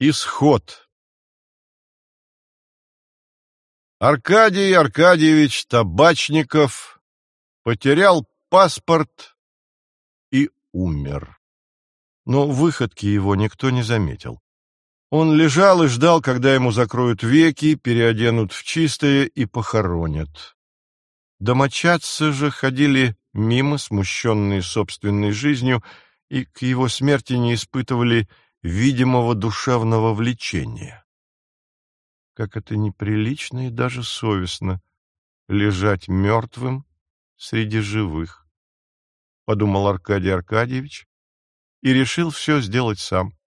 Исход Аркадий Аркадьевич Табачников потерял паспорт и умер. Но выходки его никто не заметил. Он лежал и ждал, когда ему закроют веки, переоденут в чистое и похоронят. Домочадцы же ходили мимо, смущенные собственной жизнью, и к его смерти не испытывали видимого душевного влечения. Как это неприлично и даже совестно лежать мертвым среди живых, — подумал Аркадий Аркадьевич и решил все сделать сам.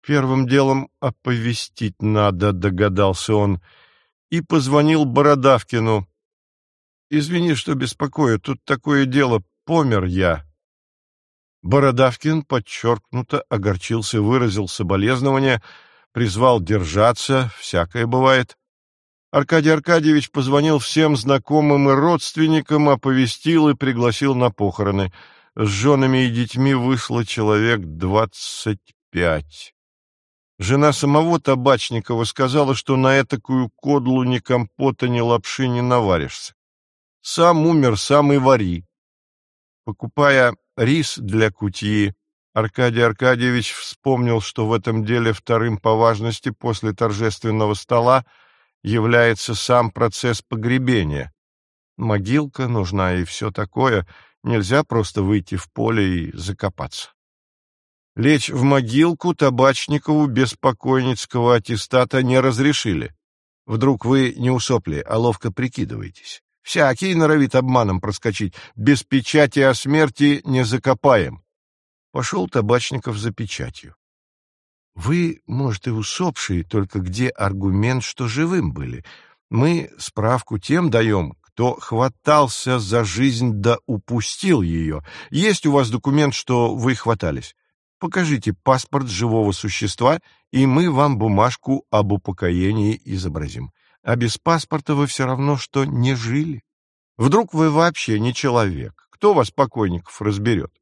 Первым делом оповестить надо, догадался он, и позвонил Бородавкину. «Извини, что беспокою, тут такое дело, помер я». Бородавкин подчеркнуто огорчился, выразил соболезнования, призвал держаться, всякое бывает. Аркадий Аркадьевич позвонил всем знакомым и родственникам, оповестил и пригласил на похороны. С женами и детьми вышло человек двадцать пять. Жена самого Табачникова сказала, что на этакую кодлу ни компота, ни лапши не наваришься. Сам умер, сам и вари. Покупая рис для кутьи, Аркадий Аркадьевич вспомнил, что в этом деле вторым по важности после торжественного стола является сам процесс погребения. Могилка нужна и все такое, нельзя просто выйти в поле и закопаться. Лечь в могилку Табачникову без покойницкого аттестата не разрешили. Вдруг вы не усопли, а ловко прикидываетесь. Всякий норовит обманом проскочить. Без печати о смерти не закопаем. Пошел Табачников за печатью. Вы, может, и усопшие, только где аргумент, что живым были? Мы справку тем даем, кто хватался за жизнь да упустил ее. Есть у вас документ, что вы хватались? Покажите паспорт живого существа, и мы вам бумажку об упокоении изобразим. А без паспорта вы все равно, что не жили. Вдруг вы вообще не человек. Кто вас, покойников, разберет?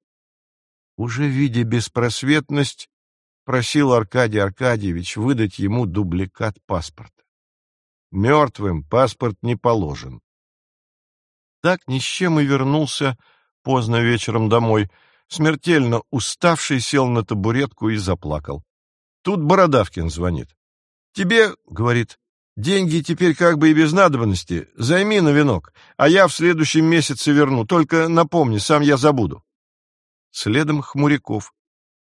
Уже видя беспросветность, просил Аркадий Аркадьевич выдать ему дубликат паспорта. Мертвым паспорт не положен. Так ни с чем и вернулся поздно вечером домой — смертельно уставший, сел на табуретку и заплакал. Тут Бородавкин звонит. «Тебе, — говорит, — деньги теперь как бы и без надобности, займи на венок, а я в следующем месяце верну, только напомни, сам я забуду». Следом Хмуряков.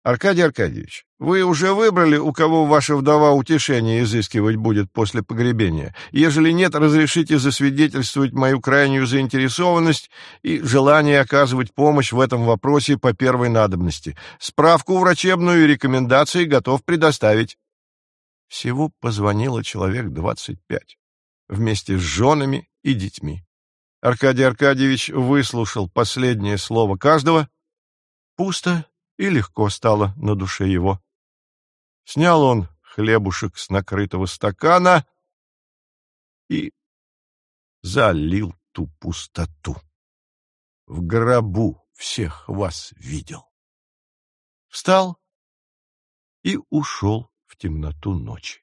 Аркадий Аркадьевич, вы уже выбрали, у кого ваша вдова утешение изыскивать будет после погребения? Ежели нет, разрешите засвидетельствовать мою крайнюю заинтересованность и желание оказывать помощь в этом вопросе по первой надобности. Справку врачебную и рекомендации готов предоставить. Всего позвонило человек двадцать пять, вместе с женами и детьми. Аркадий Аркадьевич выслушал последнее слово каждого. Пусто и легко стало на душе его. Снял он хлебушек с накрытого стакана и залил ту пустоту. В гробу всех вас видел. Встал и ушел в темноту ночи.